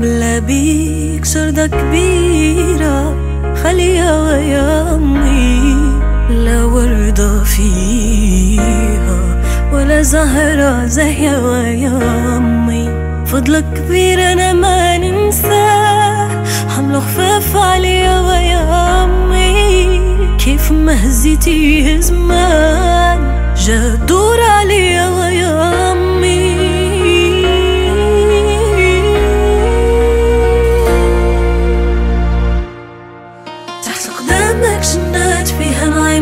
بلا بيك شردة كبيرة خليها ويا أمي لا وردة فيها ولا زهرة زهية ويا أمي فضلك كبير أنا ما ننساه حملة خفاف عليا ويا أمي كيف ما هزيتي زمان جا دور عليا ويا أمي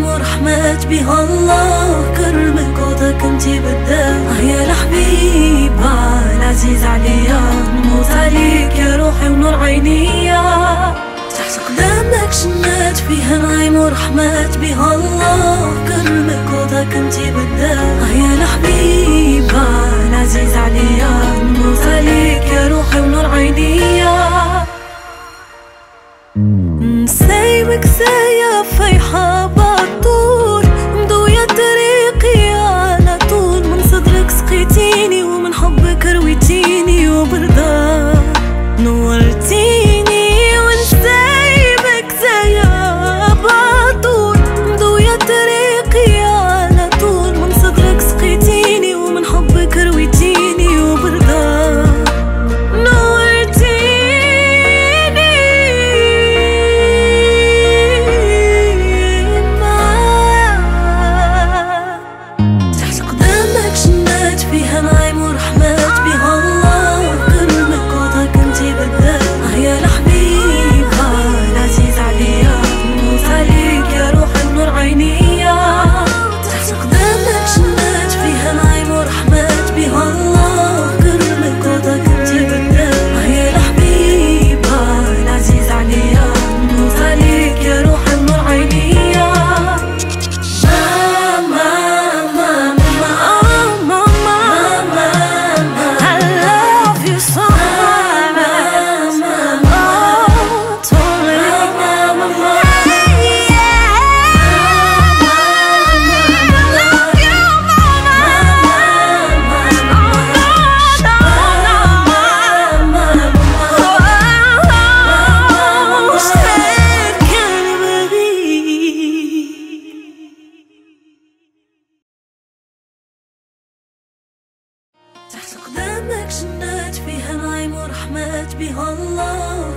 ورحمات بها الله. كرمك وضك انتي بالدار يا الحبيبة العزيز عليا. نموت عليك يا روحي ونور عينيا تحت قدامك جنات فيها نعيم ورحمات بها الله. كرمك وضك انتي بالدار يا الحبيبة العزيز عليا. نموت عليك يا روحي ونور عينيا نسايبك ورحمات